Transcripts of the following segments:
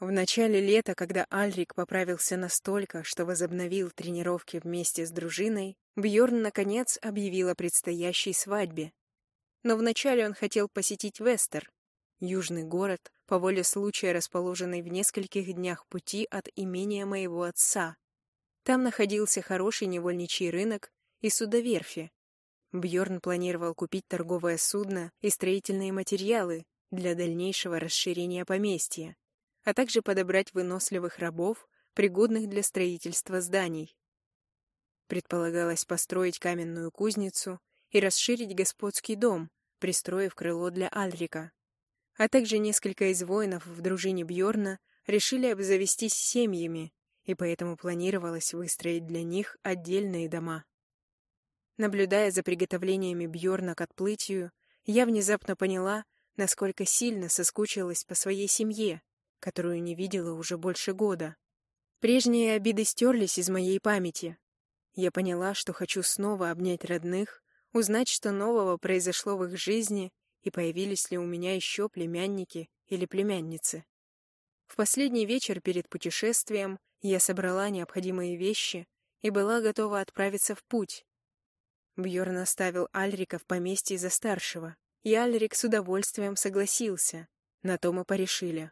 В начале лета, когда Альрик поправился настолько, что возобновил тренировки вместе с дружиной, Бьорн наконец объявил о предстоящей свадьбе. Но вначале он хотел посетить Вестер, южный город, по воле случая расположенный в нескольких днях пути от имения моего отца. Там находился хороший невольничий рынок и судоверфи. Бьорн планировал купить торговое судно и строительные материалы для дальнейшего расширения поместья а также подобрать выносливых рабов, пригодных для строительства зданий. Предполагалось построить каменную кузницу и расширить господский дом, пристроив крыло для Альрика. А также несколько из воинов в дружине Бьорна решили обзавестись семьями, и поэтому планировалось выстроить для них отдельные дома. Наблюдая за приготовлениями Бьорна к отплытию, я внезапно поняла, насколько сильно соскучилась по своей семье, которую не видела уже больше года. Прежние обиды стерлись из моей памяти. Я поняла, что хочу снова обнять родных, узнать, что нового произошло в их жизни и появились ли у меня еще племянники или племянницы. В последний вечер перед путешествием я собрала необходимые вещи и была готова отправиться в путь. Бьорн оставил Альрика в поместье за старшего, и Альрик с удовольствием согласился. На то мы порешили.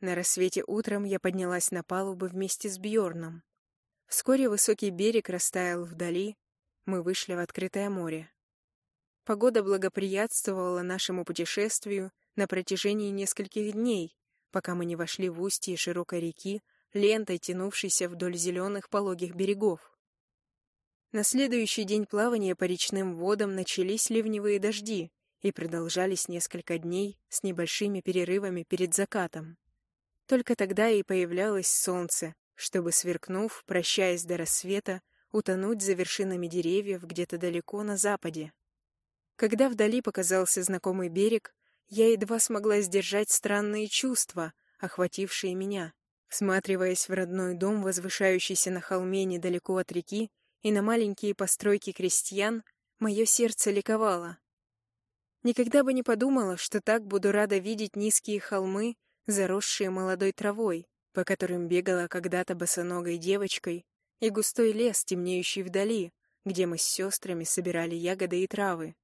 На рассвете утром я поднялась на палубу вместе с Бьорном. Вскоре высокий берег растаял вдали, мы вышли в открытое море. Погода благоприятствовала нашему путешествию на протяжении нескольких дней, пока мы не вошли в устье широкой реки, лентой тянувшейся вдоль зеленых пологих берегов. На следующий день плавания по речным водам начались ливневые дожди и продолжались несколько дней с небольшими перерывами перед закатом. Только тогда и появлялось солнце, чтобы, сверкнув, прощаясь до рассвета, утонуть за вершинами деревьев где-то далеко на западе. Когда вдали показался знакомый берег, я едва смогла сдержать странные чувства, охватившие меня. Всматриваясь в родной дом, возвышающийся на холме недалеко от реки, и на маленькие постройки крестьян, мое сердце ликовало. Никогда бы не подумала, что так буду рада видеть низкие холмы заросшие молодой травой, по которым бегала когда-то босоногой девочкой, и густой лес, темнеющий вдали, где мы с сестрами собирали ягоды и травы.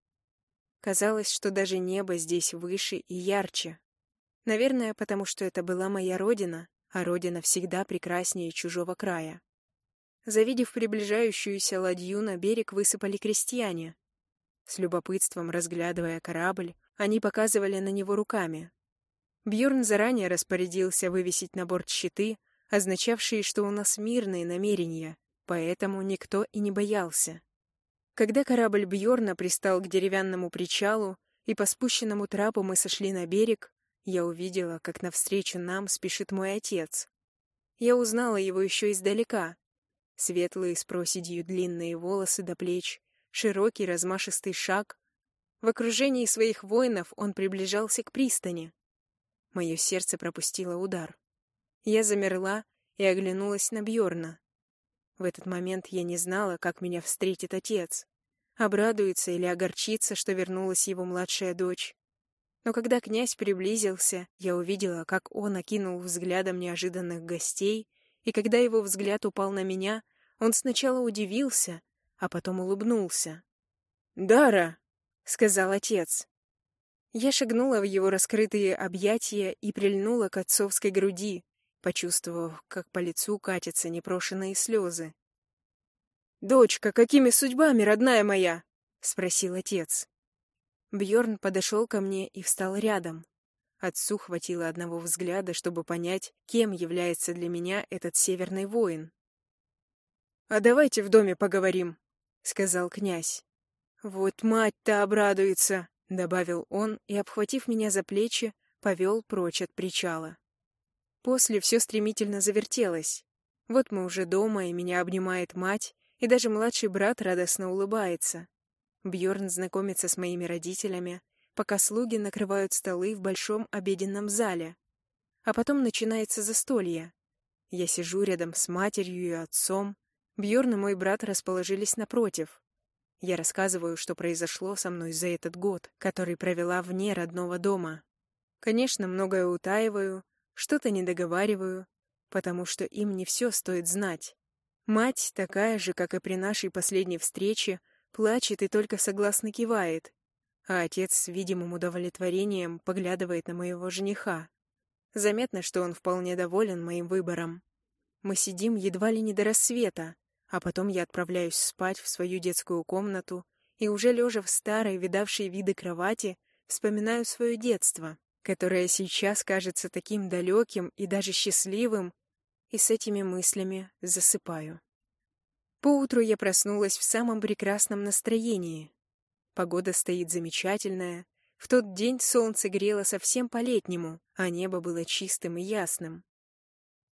Казалось, что даже небо здесь выше и ярче. Наверное, потому что это была моя родина, а родина всегда прекраснее чужого края. Завидев приближающуюся ладью, на берег высыпали крестьяне. С любопытством разглядывая корабль, они показывали на него руками, Бьорн заранее распорядился вывесить на борт щиты, означавшие, что у нас мирные намерения, поэтому никто и не боялся. Когда корабль Бьорна пристал к деревянному причалу, и по спущенному трапу мы сошли на берег, я увидела, как навстречу нам спешит мой отец. Я узнала его еще издалека. Светлые с проседью длинные волосы до плеч, широкий размашистый шаг. В окружении своих воинов он приближался к пристани. Мое сердце пропустило удар. Я замерла и оглянулась на Бьорна. В этот момент я не знала, как меня встретит отец. Обрадуется или огорчится, что вернулась его младшая дочь. Но когда князь приблизился, я увидела, как он окинул взглядом неожиданных гостей, и когда его взгляд упал на меня, он сначала удивился, а потом улыбнулся. «Дара!» — сказал отец. Я шагнула в его раскрытые объятия и прильнула к отцовской груди, почувствовав, как по лицу катятся непрошенные слезы. «Дочка, какими судьбами, родная моя?» — спросил отец. Бьорн подошел ко мне и встал рядом. Отцу хватило одного взгляда, чтобы понять, кем является для меня этот северный воин. «А давайте в доме поговорим», — сказал князь. «Вот мать-то обрадуется», — добавил он и, обхватив меня за плечи, повел прочь от причала. После все стремительно завертелось. Вот мы уже дома, и меня обнимает мать, и даже младший брат радостно улыбается. Бьорн знакомится с моими родителями, пока слуги накрывают столы в большом обеденном зале. А потом начинается застолье. Я сижу рядом с матерью и отцом. Бьорн и мой брат расположились напротив. Я рассказываю, что произошло со мной за этот год, который провела вне родного дома. Конечно, многое утаиваю, что-то не договариваю, потому что им не все стоит знать. Мать, такая же, как и при нашей последней встрече, плачет и только согласно кивает, а отец с видимым удовлетворением поглядывает на моего жениха. Заметно, что он вполне доволен моим выбором. Мы сидим едва ли не до рассвета, а потом я отправляюсь спать в свою детскую комнату и уже лежа в старой, видавшей виды кровати, вспоминаю свое детство, которое сейчас кажется таким далеким и даже счастливым, и с этими мыслями засыпаю. Поутру я проснулась в самом прекрасном настроении. Погода стоит замечательная. В тот день солнце грело совсем по-летнему, а небо было чистым и ясным.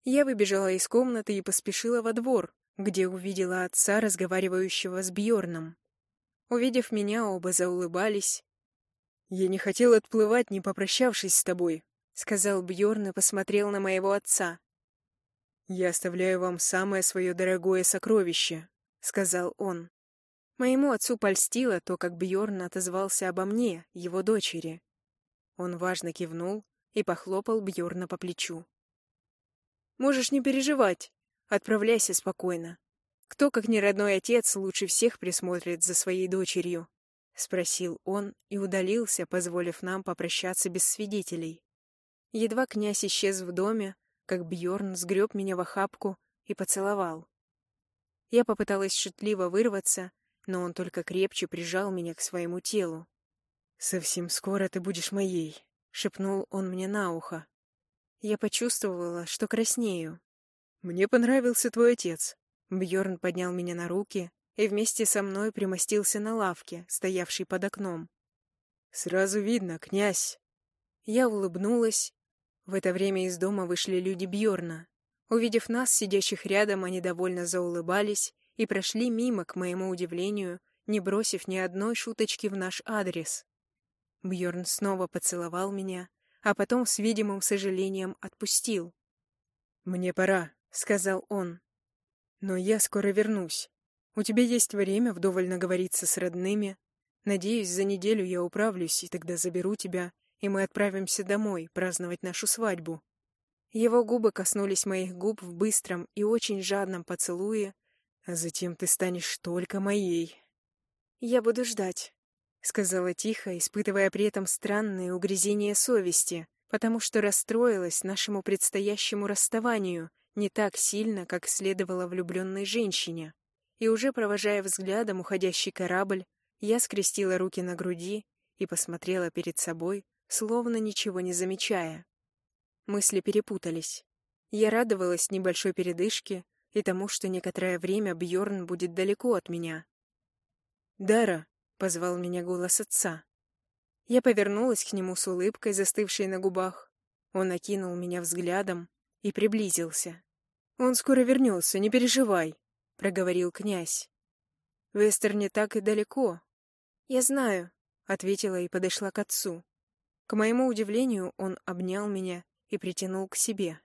Я выбежала из комнаты и поспешила во двор, где увидела отца, разговаривающего с Бьорном. Увидев меня, оба заулыбались. «Я не хотел отплывать, не попрощавшись с тобой», — сказал Бьорн и посмотрел на моего отца. «Я оставляю вам самое свое дорогое сокровище», — сказал он. Моему отцу польстило то, как Бьорн отозвался обо мне, его дочери. Он важно кивнул и похлопал Бьорна по плечу. «Можешь не переживать. Отправляйся спокойно. Кто, как не родной отец, лучше всех присмотрит за своей дочерью?» — спросил он и удалился, позволив нам попрощаться без свидетелей. Едва князь исчез в доме, как Бьорн сгреб меня в охапку и поцеловал. Я попыталась шутливо вырваться, но он только крепче прижал меня к своему телу. «Совсем скоро ты будешь моей», — шепнул он мне на ухо. Я почувствовала, что краснею. «Мне понравился твой отец». Бьорн поднял меня на руки и вместе со мной примостился на лавке, стоявшей под окном. «Сразу видно, князь». Я улыбнулась в это время из дома вышли люди Бьорна. Увидев нас, сидящих рядом, они довольно заулыбались и прошли мимо, к моему удивлению, не бросив ни одной шуточки в наш адрес. Бьорн снова поцеловал меня, а потом с видимым сожалением отпустил. «Мне пора», — сказал он. «Но я скоро вернусь. У тебя есть время вдоволь наговориться с родными. Надеюсь, за неделю я управлюсь, и тогда заберу тебя и мы отправимся домой праздновать нашу свадьбу. Его губы коснулись моих губ в быстром и очень жадном поцелуе, а затем ты станешь только моей. «Я буду ждать», — сказала тихо, испытывая при этом странные угрызения совести, потому что расстроилась нашему предстоящему расставанию не так сильно, как следовало влюбленной женщине. И уже провожая взглядом уходящий корабль, я скрестила руки на груди и посмотрела перед собой, словно ничего не замечая. Мысли перепутались. Я радовалась небольшой передышке и тому, что некоторое время Бьорн будет далеко от меня. «Дара!» — позвал меня голос отца. Я повернулась к нему с улыбкой, застывшей на губах. Он окинул меня взглядом и приблизился. «Он скоро вернется, не переживай», — проговорил князь. «Вестер не так и далеко». «Я знаю», — ответила и подошла к отцу. К моему удивлению, он обнял меня и притянул к себе.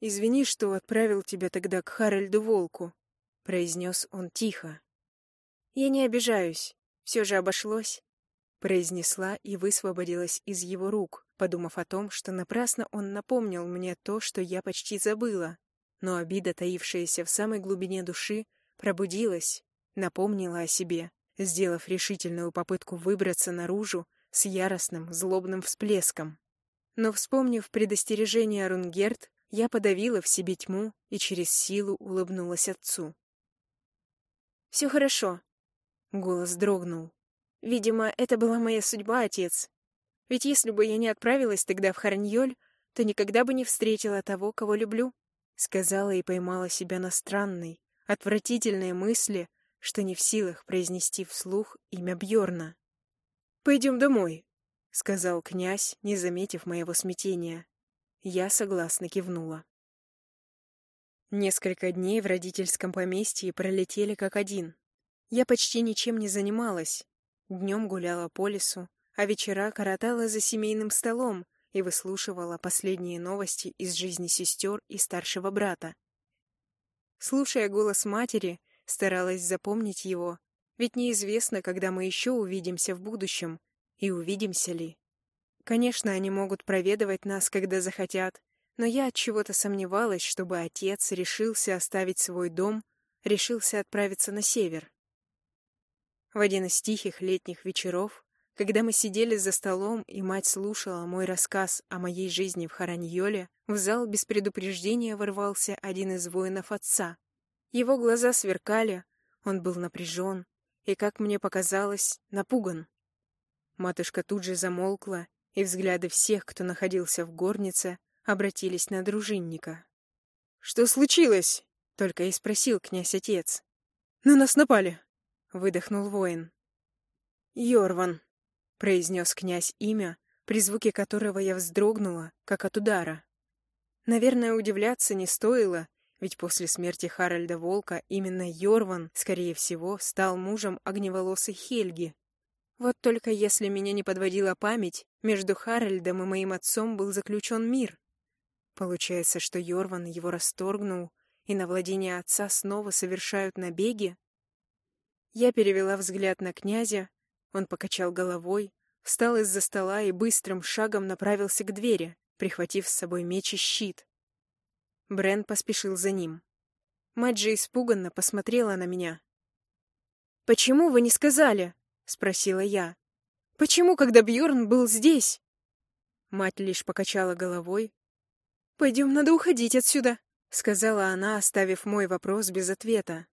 «Извини, что отправил тебя тогда к Харальду Волку», — произнес он тихо. «Я не обижаюсь, все же обошлось», — произнесла и высвободилась из его рук, подумав о том, что напрасно он напомнил мне то, что я почти забыла. Но обида, таившаяся в самой глубине души, пробудилась, напомнила о себе, сделав решительную попытку выбраться наружу с яростным, злобным всплеском. Но, вспомнив предостережение Рунгерт, я подавила в себе тьму и через силу улыбнулась отцу. «Все хорошо», — голос дрогнул. «Видимо, это была моя судьба, отец. Ведь если бы я не отправилась тогда в Харньоль, то никогда бы не встретила того, кого люблю», — сказала и поймала себя на странной, отвратительной мысли, что не в силах произнести вслух имя Бьорна. «Пойдем домой», — сказал князь, не заметив моего смятения. Я согласно кивнула. Несколько дней в родительском поместье пролетели как один. Я почти ничем не занималась. Днем гуляла по лесу, а вечера коротала за семейным столом и выслушивала последние новости из жизни сестер и старшего брата. Слушая голос матери, старалась запомнить его ведь неизвестно, когда мы еще увидимся в будущем, и увидимся ли. Конечно, они могут проведывать нас, когда захотят, но я от чего-то сомневалась, чтобы отец решился оставить свой дом, решился отправиться на север. В один из тихих летних вечеров, когда мы сидели за столом и мать слушала мой рассказ о моей жизни в Хараньоле, в зал без предупреждения ворвался один из воинов отца. Его глаза сверкали, он был напряжен и, как мне показалось, напуган. Матушка тут же замолкла, и взгляды всех, кто находился в горнице, обратились на дружинника. «Что случилось?» — только и спросил князь-отец. «На нас напали!» — выдохнул воин. «Йорван», — произнес князь имя, при звуке которого я вздрогнула, как от удара. Наверное, удивляться не стоило, ведь после смерти Харальда Волка именно Йорван, скорее всего, стал мужем огневолосой Хельги. Вот только если меня не подводила память, между Харальдом и моим отцом был заключен мир. Получается, что Йорван его расторгнул, и на владение отца снова совершают набеги? Я перевела взгляд на князя, он покачал головой, встал из-за стола и быстрым шагом направился к двери, прихватив с собой меч и щит. Брен поспешил за ним. Мать же испуганно посмотрела на меня. «Почему вы не сказали?» — спросила я. «Почему, когда Бьорн был здесь?» Мать лишь покачала головой. «Пойдем, надо уходить отсюда», — сказала она, оставив мой вопрос без ответа.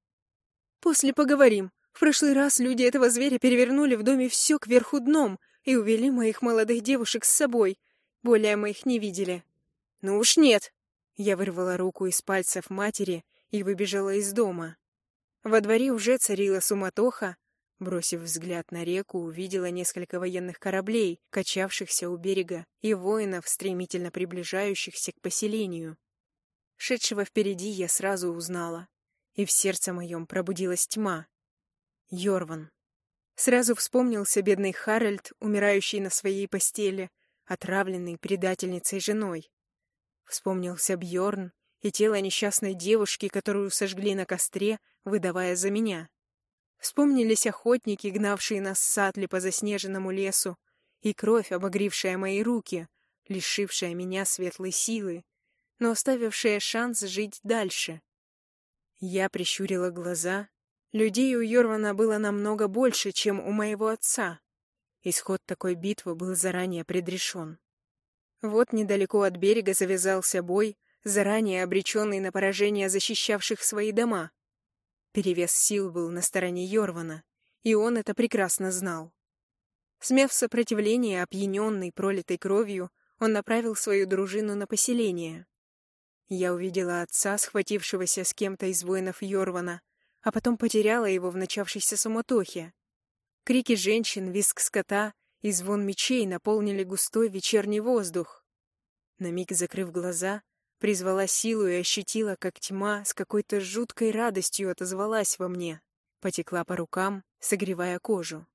«После поговорим. В прошлый раз люди этого зверя перевернули в доме все кверху дном и увели моих молодых девушек с собой. Более мы их не видели». «Ну уж нет!» Я вырвала руку из пальцев матери и выбежала из дома. Во дворе уже царила суматоха, Бросив взгляд на реку, увидела несколько военных кораблей, качавшихся у берега, и воинов, стремительно приближающихся к поселению. Шедшего впереди я сразу узнала, и в сердце моем пробудилась тьма. Йорван. Сразу вспомнился бедный Харальд, умирающий на своей постели, отравленный предательницей женой. Вспомнился Бьорн и тело несчастной девушки, которую сожгли на костре, выдавая за меня. Вспомнились охотники, гнавшие нас с Сатли по заснеженному лесу, и кровь, обогрившая мои руки, лишившая меня светлой силы, но оставившая шанс жить дальше. Я прищурила глаза. Людей у Йорвана было намного больше, чем у моего отца. Исход такой битвы был заранее предрешен. Вот недалеко от берега завязался бой, заранее обреченный на поражение защищавших свои дома. Перевес сил был на стороне Йорвана, и он это прекрасно знал. Смев сопротивление, опьяненный пролитой кровью, он направил свою дружину на поселение. Я увидела отца, схватившегося с кем-то из воинов Йорвана, а потом потеряла его в начавшейся суматохе. Крики женщин, визг скота и звон мечей наполнили густой вечерний воздух. На миг закрыв глаза, Призвала силу и ощутила, как тьма с какой-то жуткой радостью отозвалась во мне. Потекла по рукам, согревая кожу.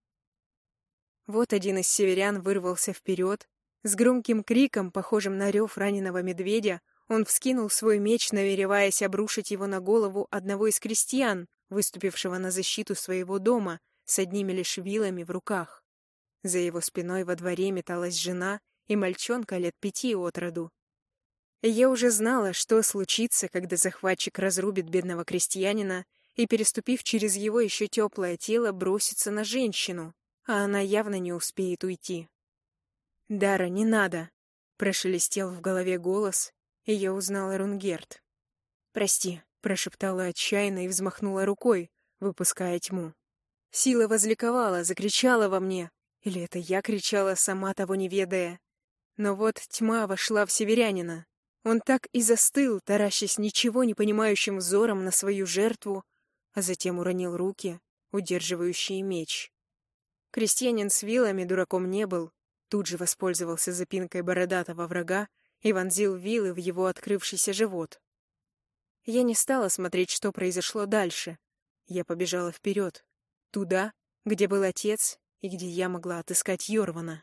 Вот один из северян вырвался вперед. С громким криком, похожим на рев раненого медведя, он вскинул свой меч, намереваясь обрушить его на голову одного из крестьян, выступившего на защиту своего дома, с одними лишь вилами в руках. За его спиной во дворе металась жена и мальчонка лет пяти от роду, я уже знала, что случится, когда захватчик разрубит бедного крестьянина и, переступив через его еще теплое тело, бросится на женщину, а она явно не успеет уйти. «Дара, не надо!» — прошелестел в голове голос, и я узнала Рунгерт. «Прости», — прошептала отчаянно и взмахнула рукой, выпуская тьму. Сила возликовала, закричала во мне, или это я кричала, сама того не ведая. Но вот тьма вошла в северянина, он так и застыл, таращась ничего не понимающим взором на свою жертву, а затем уронил руки, удерживающие меч. Крестьянин с вилами дураком не был, тут же воспользовался запинкой бородатого врага и вонзил вилы в его открывшийся живот. Я не стала смотреть, что произошло дальше. Я побежала вперед, туда, где был отец и где я могла отыскать Йорвана.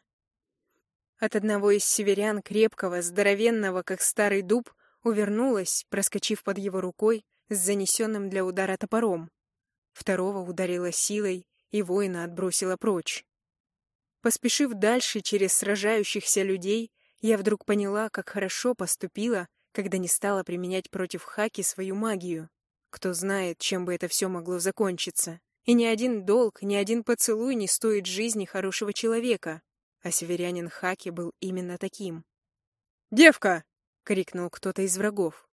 От одного из северян, крепкого, здоровенного, как старый дуб, увернулась, проскочив под его рукой с занесенным для удара топором. Второго ударила силой, и воина отбросила прочь. Поспешив дальше через сражающихся людей, я вдруг поняла, как хорошо поступила, когда не стала применять против Хаки свою магию. Кто знает, чем бы это все могло закончиться. И ни один долг, ни один поцелуй не стоит жизни хорошего человека. А северянин Хаки был именно таким. «Девка!» — крикнул кто-то из врагов.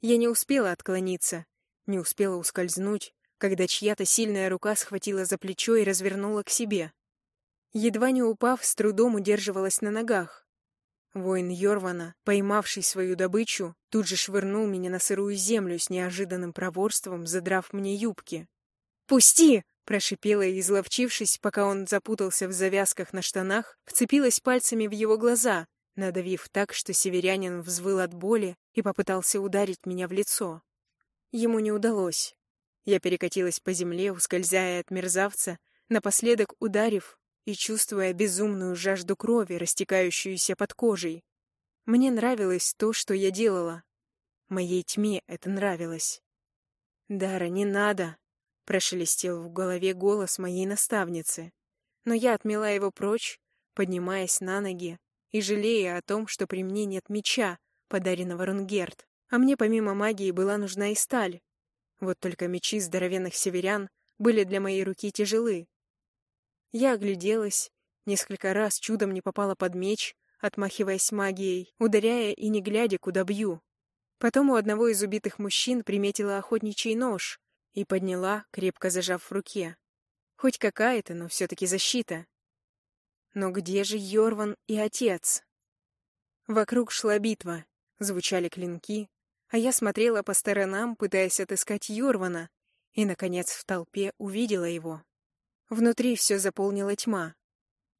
Я не успела отклониться, не успела ускользнуть, когда чья-то сильная рука схватила за плечо и развернула к себе. Едва не упав, с трудом удерживалась на ногах. Воин Йорвана, поймавший свою добычу, тут же швырнул меня на сырую землю с неожиданным проворством, задрав мне юбки. «Пусти!» — прошипела и, изловчившись, пока он запутался в завязках на штанах, вцепилась пальцами в его глаза, надавив так, что северянин взвыл от боли и попытался ударить меня в лицо. Ему не удалось. Я перекатилась по земле, ускользая от мерзавца, напоследок ударив и чувствуя безумную жажду крови, растекающуюся под кожей. Мне нравилось то, что я делала. Моей тьме это нравилось. «Дара, не надо!» — прошелестел в голове голос моей наставницы. Но я отмела его прочь, поднимаясь на ноги и жалея о том, что при мне нет меча, подаренного Рунгерт, а мне помимо магии была нужна и сталь. Вот только мечи здоровенных северян были для моей руки тяжелы. Я огляделась, несколько раз чудом не попала под меч, отмахиваясь магией, ударяя и не глядя, куда бью. Потом у одного из убитых мужчин приметила охотничий нож и подняла, крепко зажав в руке. Хоть какая-то, но все-таки защита. Но где же Йорван и отец? Вокруг шла битва, звучали клинки, а я смотрела по сторонам, пытаясь отыскать Йорвана, и, наконец, в толпе увидела его. Внутри все заполнила тьма.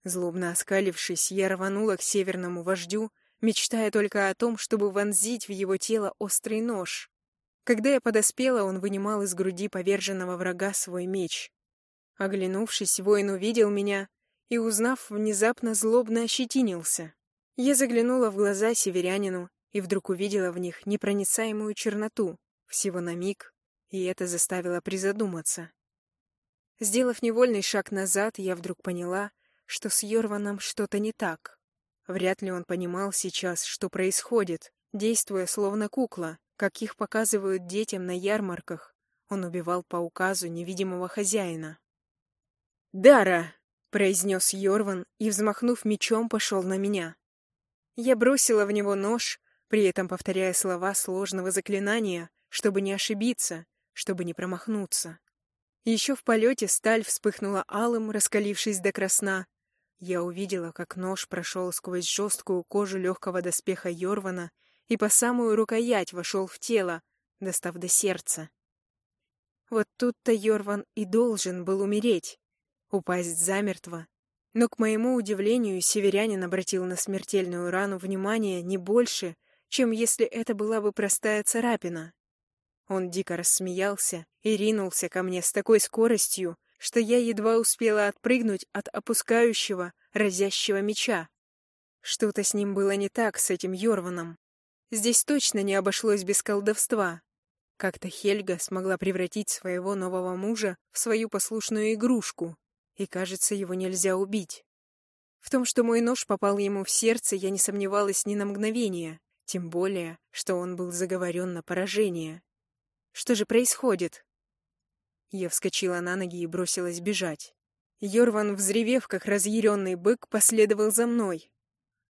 Злобно оскалившись, я рванула к северному вождю, мечтая только о том, чтобы вонзить в его тело острый нож. Когда я подоспела, он вынимал из груди поверженного врага свой меч. Оглянувшись, воин увидел меня и, узнав, внезапно злобно ощетинился. Я заглянула в глаза северянину и вдруг увидела в них непроницаемую черноту, всего на миг, и это заставило призадуматься. Сделав невольный шаг назад, я вдруг поняла, что с Йорваном что-то не так. Вряд ли он понимал сейчас, что происходит, действуя словно кукла, как их показывают детям на ярмарках. Он убивал по указу невидимого хозяина. «Дара!» произнес Йорван и, взмахнув мечом, пошел на меня. Я бросила в него нож, при этом повторяя слова сложного заклинания, чтобы не ошибиться, чтобы не промахнуться. Еще в полете сталь вспыхнула алым, раскалившись до красна. Я увидела, как нож прошел сквозь жесткую кожу легкого доспеха Йорвана и по самую рукоять вошел в тело, достав до сердца. Вот тут-то Йорван и должен был умереть упасть замертво. Но, к моему удивлению, северянин обратил на смертельную рану внимание не больше, чем если это была бы простая царапина. Он дико рассмеялся и ринулся ко мне с такой скоростью, что я едва успела отпрыгнуть от опускающего, разящего меча. Что-то с ним было не так, с этим Йорваном. Здесь точно не обошлось без колдовства. Как-то Хельга смогла превратить своего нового мужа в свою послушную игрушку, и, кажется, его нельзя убить. В том, что мой нож попал ему в сердце, я не сомневалась ни на мгновение, тем более, что он был заговорен на поражение. Что же происходит? Я вскочила на ноги и бросилась бежать. Йорван, взревев, как разъяренный бык, последовал за мной.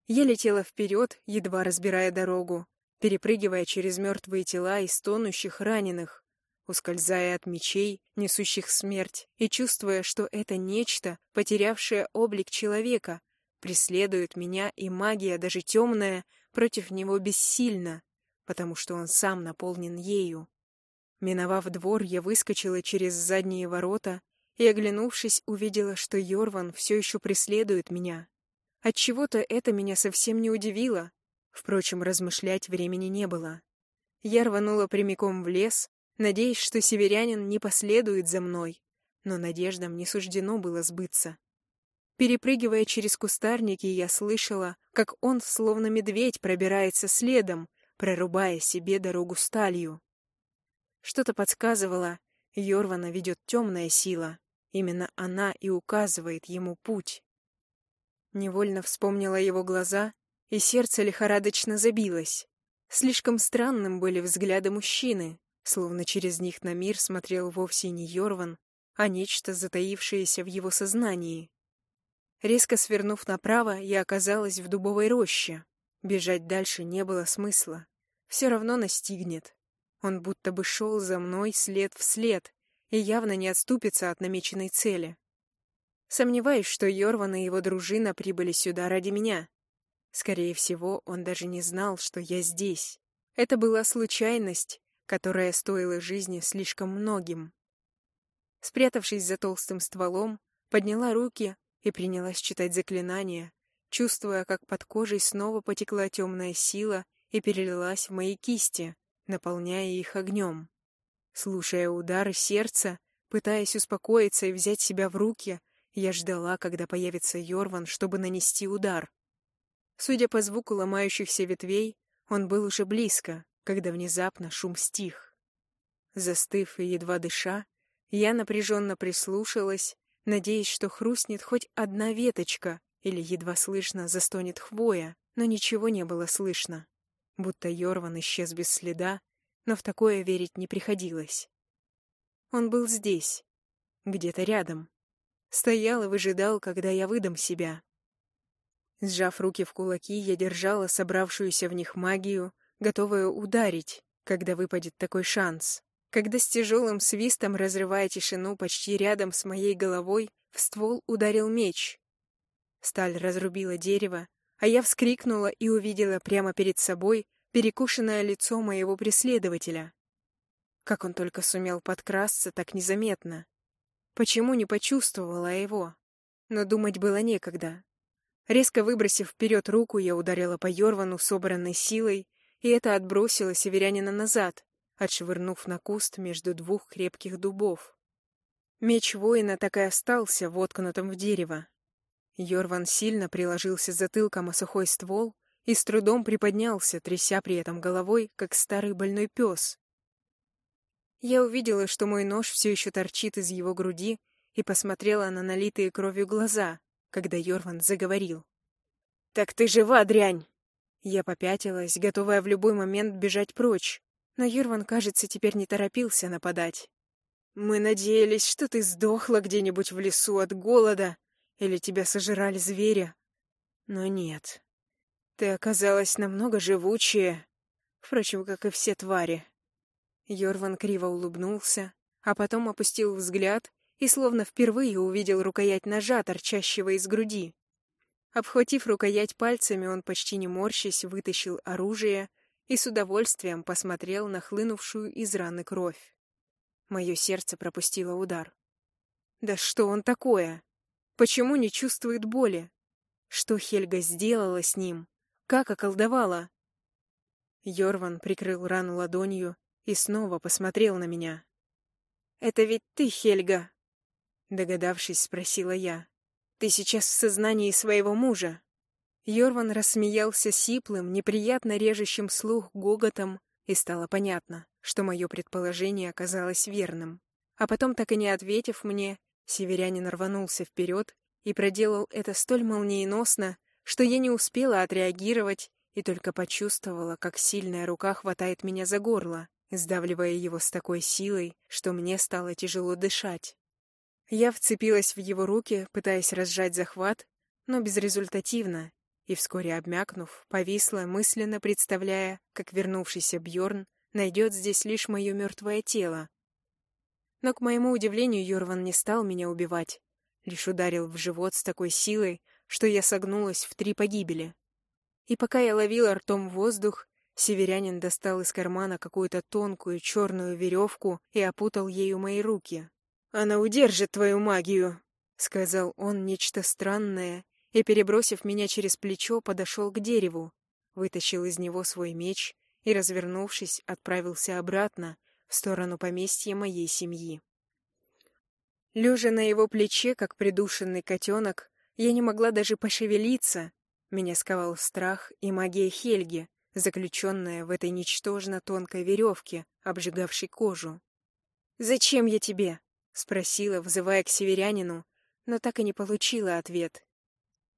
Я летела вперед, едва разбирая дорогу, перепрыгивая через мертвые тела и стонущих раненых ускользая от мечей, несущих смерть, и чувствуя, что это нечто, потерявшее облик человека, преследует меня, и магия, даже темная, против него бессильна, потому что он сам наполнен ею. Миновав двор, я выскочила через задние ворота и, оглянувшись, увидела, что Йорван все еще преследует меня. Отчего-то это меня совсем не удивило. Впрочем, размышлять времени не было. Я рванула прямиком в лес, надеясь, что северянин не последует за мной, но надеждам не суждено было сбыться. Перепрыгивая через кустарники, я слышала, как он, словно медведь, пробирается следом, прорубая себе дорогу сталью. Что-то подсказывало, Йорвана ведет темная сила. Именно она и указывает ему путь. Невольно вспомнила его глаза, и сердце лихорадочно забилось. Слишком странным были взгляды мужчины, словно через них на мир смотрел вовсе не Йорван, а нечто, затаившееся в его сознании. Резко свернув направо, я оказалась в дубовой роще. Бежать дальше не было смысла. Все равно настигнет. Он будто бы шел за мной след в след и явно не отступится от намеченной цели. Сомневаюсь, что Йорван и его дружина прибыли сюда ради меня. Скорее всего, он даже не знал, что я здесь. Это была случайность, которая стоила жизни слишком многим. Спрятавшись за толстым стволом, подняла руки и принялась читать заклинания, чувствуя, как под кожей снова потекла темная сила и перелилась в мои кисти, наполняя их огнем. Слушая удары сердца, пытаясь успокоиться и взять себя в руки, я ждала, когда появится Йорван, чтобы нанести удар. Судя по звуку ломающихся ветвей, он был уже близко, когда внезапно шум стих. Застыв и едва дыша, я напряженно прислушалась, надеясь, что хрустнет хоть одна веточка или едва слышно застонет хвоя, но ничего не было слышно. Будто Йорван исчез без следа, но в такое верить не приходилось. Он был здесь, где-то рядом. Стоял и выжидал, когда я выдам себя. Сжав руки в кулаки, я держала собравшуюся в них магию, готовая ударить, когда выпадет такой шанс. Когда с тяжелым свистом, разрывая тишину почти рядом с моей головой, в ствол ударил меч. Сталь разрубила дерево, а я вскрикнула и увидела прямо перед собой перекушенное лицо моего преследователя. Как он только сумел подкрасться так незаметно. Почему не почувствовала его? Но думать было некогда. Резко выбросив вперед руку, я ударила по Йорвану собранной силой, и это отбросило северянина назад, отшвырнув на куст между двух крепких дубов. Меч воина так и остался воткнутым в дерево. Йорван сильно приложился затылком о сухой ствол и с трудом приподнялся, тряся при этом головой, как старый больной пес. Я увидела, что мой нож все еще торчит из его груди, и посмотрела на налитые кровью глаза, когда Йорван заговорил. «Так ты жива, дрянь!» Я попятилась, готовая в любой момент бежать прочь, но Юрван, кажется, теперь не торопился нападать. «Мы надеялись, что ты сдохла где-нибудь в лесу от голода, или тебя сожрали звери. Но нет. Ты оказалась намного живучее, впрочем, как и все твари». Йорван криво улыбнулся, а потом опустил взгляд и словно впервые увидел рукоять ножа, торчащего из груди. Обхватив рукоять пальцами, он почти не морщась вытащил оружие и с удовольствием посмотрел на хлынувшую из раны кровь. Мое сердце пропустило удар. Да что он такое? Почему не чувствует боли? Что Хельга сделала с ним? Как околдовала? Йорван прикрыл рану ладонью и снова посмотрел на меня. «Это ведь ты, Хельга?» Догадавшись, спросила я. «Ты сейчас в сознании своего мужа?» Йорван рассмеялся сиплым, неприятно режущим слух гоготом, и стало понятно, что мое предположение оказалось верным. А потом, так и не ответив мне, северянин рванулся вперед и проделал это столь молниеносно, что я не успела отреагировать и только почувствовала, как сильная рука хватает меня за горло, сдавливая его с такой силой, что мне стало тяжело дышать. Я вцепилась в его руки, пытаясь разжать захват, но безрезультативно, и вскоре обмякнув, повисла, мысленно представляя, как вернувшийся Бьорн найдет здесь лишь мое мертвое тело. Но, к моему удивлению, Йорван не стал меня убивать, лишь ударил в живот с такой силой, что я согнулась в три погибели. И пока я ловила ртом воздух, северянин достал из кармана какую-то тонкую черную веревку и опутал ею мои руки. «Она удержит твою магию», — сказал он нечто странное и, перебросив меня через плечо, подошел к дереву, вытащил из него свой меч и, развернувшись, отправился обратно в сторону поместья моей семьи. Лежа на его плече, как придушенный котенок, я не могла даже пошевелиться. Меня сковал страх и магия Хельги, заключенная в этой ничтожно тонкой веревке, обжигавшей кожу. «Зачем я тебе?» — спросила, взывая к северянину, но так и не получила ответ.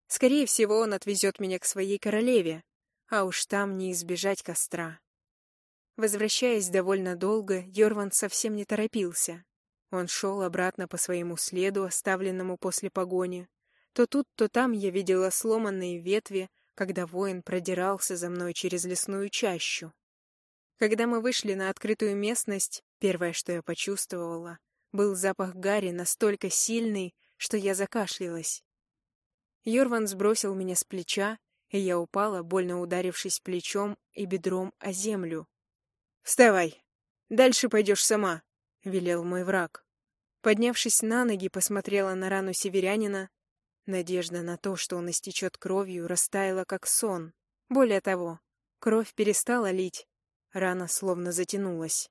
Скорее всего, он отвезет меня к своей королеве, а уж там не избежать костра. Возвращаясь довольно долго, Йорван совсем не торопился. Он шел обратно по своему следу, оставленному после погони. То тут, то там я видела сломанные ветви, когда воин продирался за мной через лесную чащу. Когда мы вышли на открытую местность, первое, что я почувствовала, был запах гари настолько сильный, что я закашлялась. Йорван сбросил меня с плеча, и я упала, больно ударившись плечом и бедром о землю. «Вставай! Дальше пойдешь сама!» — велел мой враг. Поднявшись на ноги, посмотрела на рану северянина. Надежда на то, что он истечет кровью, растаяла как сон. Более того, кровь перестала лить, Рана словно затянулась.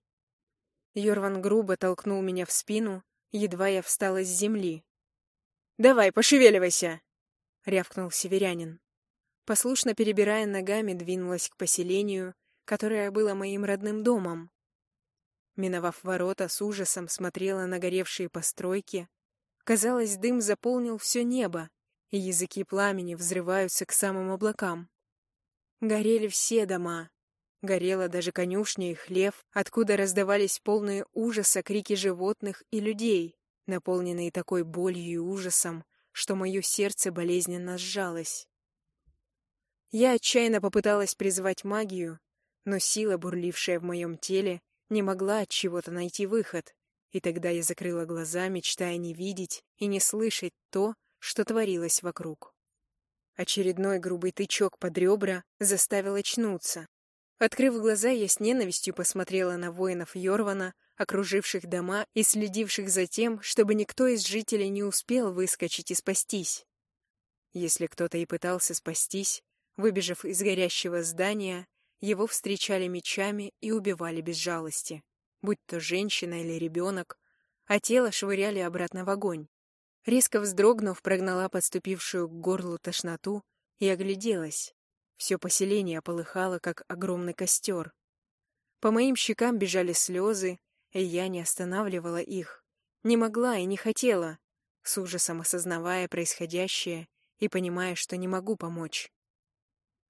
Йорван грубо толкнул меня в спину, едва я встала с земли. «Давай, пошевеливайся!» — рявкнул северянин. Послушно перебирая ногами, двинулась к поселению, которое было моим родным домом. Миновав ворота, с ужасом смотрела на горевшие постройки. Казалось, дым заполнил все небо, и языки пламени взрываются к самым облакам. Горели все дома, Горела даже конюшня и хлев, откуда раздавались полные ужаса крики животных и людей, наполненные такой болью и ужасом, что мое сердце болезненно сжалось. Я отчаянно попыталась призвать магию, но сила, бурлившая в моем теле, не могла от чего-то найти выход, и тогда я закрыла глаза, мечтая не видеть и не слышать то, что творилось вокруг. Очередной грубый тычок под ребра заставил очнуться. Открыв глаза, я с ненавистью посмотрела на воинов Йорвана, окруживших дома и следивших за тем, чтобы никто из жителей не успел выскочить и спастись. Если кто-то и пытался спастись, выбежав из горящего здания, его встречали мечами и убивали без жалости, будь то женщина или ребенок, а тело швыряли обратно в огонь. Резко вздрогнув, прогнала подступившую к горлу тошноту и огляделась. Все поселение полыхало, как огромный костер. По моим щекам бежали слезы, и я не останавливала их. Не могла и не хотела, с ужасом осознавая происходящее и понимая, что не могу помочь.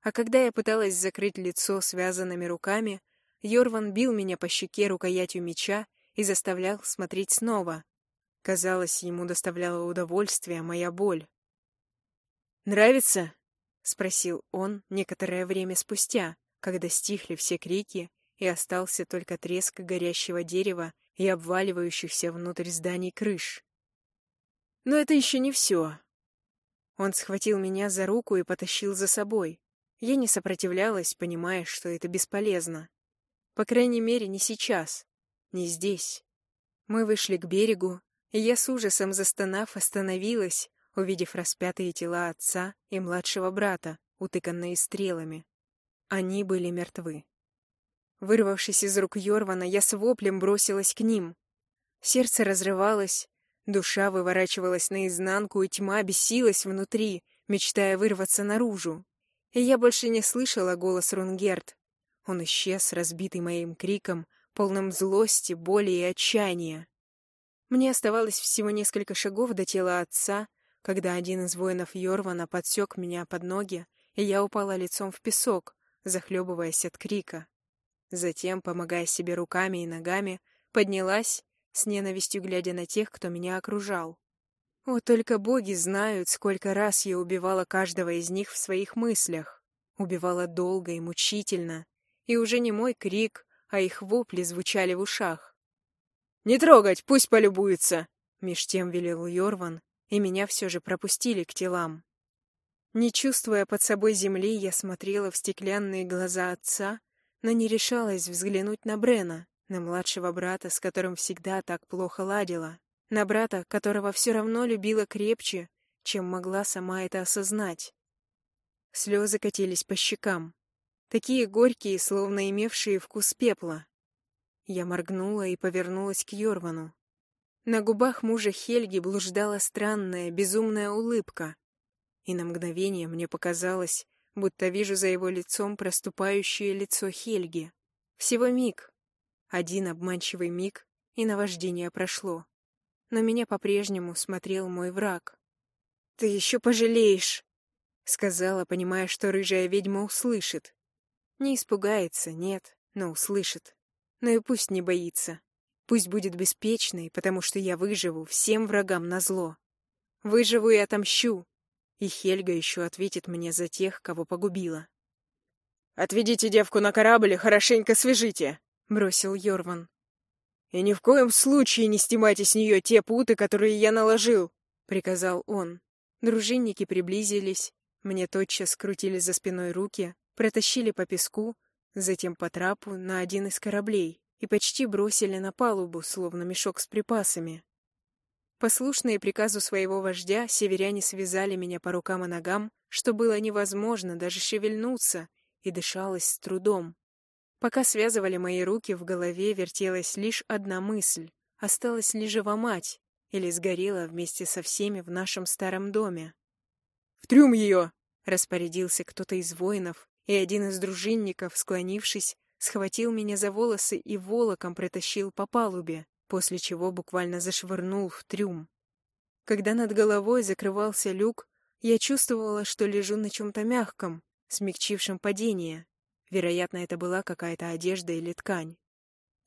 А когда я пыталась закрыть лицо связанными руками, Йорван бил меня по щеке рукоятью меча и заставлял смотреть снова. Казалось, ему доставляла удовольствие моя боль. «Нравится?» — спросил он некоторое время спустя, когда стихли все крики и остался только треск горящего дерева и обваливающихся внутрь зданий крыш. Но это еще не все. Он схватил меня за руку и потащил за собой. Я не сопротивлялась, понимая, что это бесполезно. По крайней мере, не сейчас, не здесь. Мы вышли к берегу, и я с ужасом застонав остановилась, увидев распятые тела отца и младшего брата, утыканные стрелами. Они были мертвы. Вырвавшись из рук Йорвана, я с воплем бросилась к ним. Сердце разрывалось, душа выворачивалась наизнанку, и тьма бесилась внутри, мечтая вырваться наружу. И я больше не слышала голос Рунгерт. Он исчез, разбитый моим криком, полным злости, боли и отчаяния. Мне оставалось всего несколько шагов до тела отца, когда один из воинов Йорвана подсек меня под ноги, и я упала лицом в песок, захлебываясь от крика. Затем, помогая себе руками и ногами, поднялась, с ненавистью глядя на тех, кто меня окружал. О, только боги знают, сколько раз я убивала каждого из них в своих мыслях. Убивала долго и мучительно, и уже не мой крик, а их вопли звучали в ушах. «Не трогать, пусть полюбуется!» — меж тем велел Йорван, и меня все же пропустили к телам. Не чувствуя под собой земли, я смотрела в стеклянные глаза отца, но не решалась взглянуть на Брена, на младшего брата, с которым всегда так плохо ладила, на брата, которого все равно любила крепче, чем могла сама это осознать. Слезы катились по щекам, такие горькие, словно имевшие вкус пепла. Я моргнула и повернулась к Йорвану. На губах мужа Хельги блуждала странная, безумная улыбка. И на мгновение мне показалось, будто вижу за его лицом проступающее лицо Хельги. Всего миг. Один обманчивый миг, и наваждение прошло. Но меня по-прежнему смотрел мой враг. «Ты еще пожалеешь!» — сказала, понимая, что рыжая ведьма услышит. Не испугается, нет, но услышит. Но и пусть не боится. Пусть будет беспечной, потому что я выживу всем врагам назло. Выживу и отомщу. И Хельга еще ответит мне за тех, кого погубила. «Отведите девку на корабль и хорошенько свяжите», — бросил Йорван. «И ни в коем случае не снимайте с нее те путы, которые я наложил», — приказал он. Дружинники приблизились, мне тотчас скрутили за спиной руки, протащили по песку, затем по трапу на один из кораблей и почти бросили на палубу, словно мешок с припасами. Послушные приказу своего вождя, северяне связали меня по рукам и ногам, что было невозможно даже шевельнуться, и дышалось с трудом. Пока связывали мои руки, в голове вертелась лишь одна мысль — осталась ли жива мать или сгорела вместе со всеми в нашем старом доме. «В трюм ее!» — распорядился кто-то из воинов, и один из дружинников, склонившись, схватил меня за волосы и волоком протащил по палубе, после чего буквально зашвырнул в трюм. Когда над головой закрывался люк, я чувствовала, что лежу на чем-то мягком, смягчившем падение. Вероятно, это была какая-то одежда или ткань.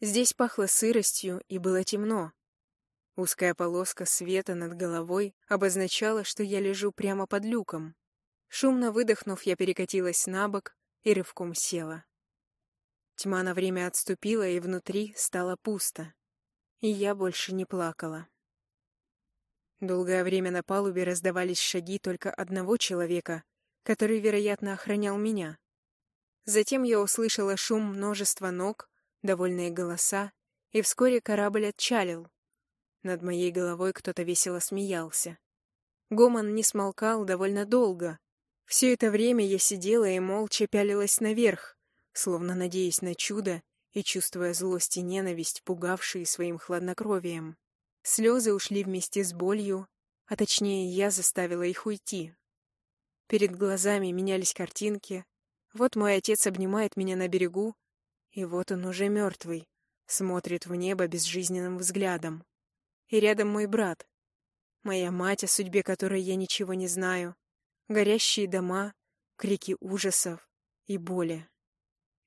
Здесь пахло сыростью и было темно. Узкая полоска света над головой обозначала, что я лежу прямо под люком. Шумно выдохнув, я перекатилась на бок и рывком села. Тьма на время отступила, и внутри стало пусто. И я больше не плакала. Долгое время на палубе раздавались шаги только одного человека, который, вероятно, охранял меня. Затем я услышала шум множества ног, довольные голоса, и вскоре корабль отчалил. Над моей головой кто-то весело смеялся. Гомон не смолкал довольно долго. Все это время я сидела и молча пялилась наверх, словно надеясь на чудо и чувствуя злость и ненависть, пугавшие своим хладнокровием. Слезы ушли вместе с болью, а точнее я заставила их уйти. Перед глазами менялись картинки. Вот мой отец обнимает меня на берегу, и вот он уже мертвый, смотрит в небо безжизненным взглядом. И рядом мой брат. Моя мать, о судьбе которой я ничего не знаю. Горящие дома, крики ужасов и боли.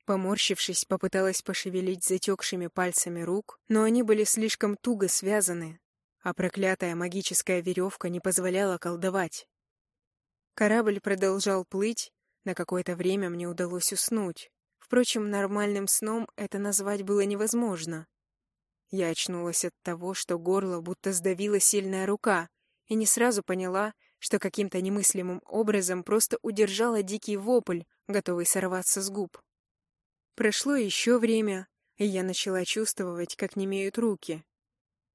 Поморщившись, попыталась пошевелить затекшими пальцами рук, но они были слишком туго связаны, а проклятая магическая веревка не позволяла колдовать. Корабль продолжал плыть, на какое-то время мне удалось уснуть. Впрочем, нормальным сном это назвать было невозможно. Я очнулась от того, что горло будто сдавила сильная рука, и не сразу поняла, что каким-то немыслимым образом просто удержала дикий вопль, готовый сорваться с губ. Прошло еще время, и я начала чувствовать, как немеют руки.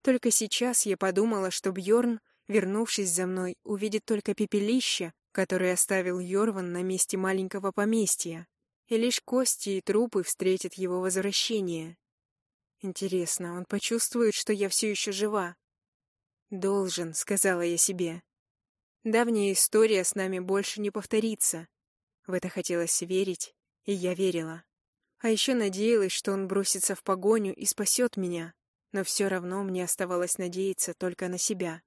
Только сейчас я подумала, что Бьорн, вернувшись за мной, увидит только пепелище, которое оставил Йорван на месте маленького поместья, и лишь кости и трупы встретят его возвращение. Интересно, он почувствует, что я все еще жива? «Должен», — сказала я себе. Давняя история с нами больше не повторится. В это хотелось верить, и я верила. А еще надеялась, что он бросится в погоню и спасет меня, но все равно мне оставалось надеяться только на себя.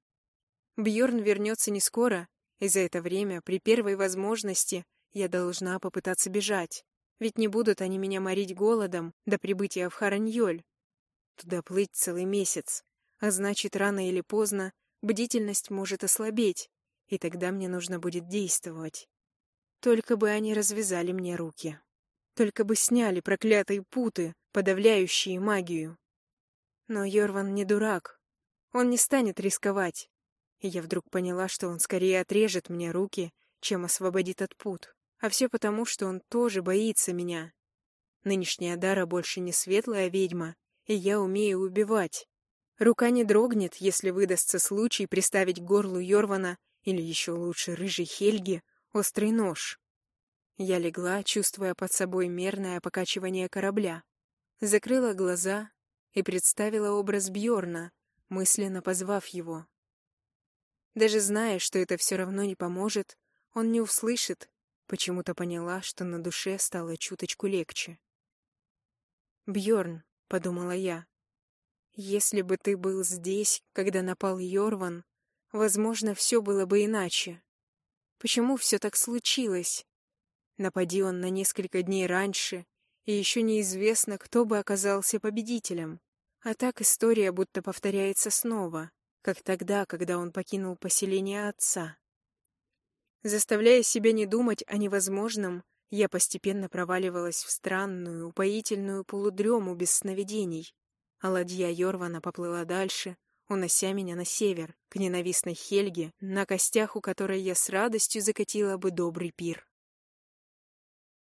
Бьорн вернется не скоро, и за это время, при первой возможности, я должна попытаться бежать. Ведь не будут они меня морить голодом до прибытия в Хараньоль. Туда плыть целый месяц, а значит, рано или поздно бдительность может ослабеть, и тогда мне нужно будет действовать. Только бы они развязали мне руки. Только бы сняли проклятые путы, подавляющие магию. Но Йорван не дурак. Он не станет рисковать. И я вдруг поняла, что он скорее отрежет мне руки, чем освободит от пут. А все потому, что он тоже боится меня. Нынешняя Дара больше не светлая ведьма, и я умею убивать. Рука не дрогнет, если выдастся случай приставить к горлу Йорвана или еще лучше рыжей Хельги острый нож. Я легла, чувствуя под собой мерное покачивание корабля. Закрыла глаза и представила образ Бьорна, мысленно позвав его. Даже зная, что это все равно не поможет, он не услышит, почему-то поняла, что на душе стало чуточку легче. Бьорн, подумала я, — «если бы ты был здесь, когда напал Йорван, возможно, все было бы иначе. Почему все так случилось? Напади он на несколько дней раньше, и еще неизвестно, кто бы оказался победителем. А так история будто повторяется снова, как тогда, когда он покинул поселение отца. Заставляя себя не думать о невозможном, я постепенно проваливалась в странную, упоительную полудрему без сновидений, а ладья Йорвана поплыла дальше, унося меня на север, к ненавистной Хельге, на костях у которой я с радостью закатила бы добрый пир.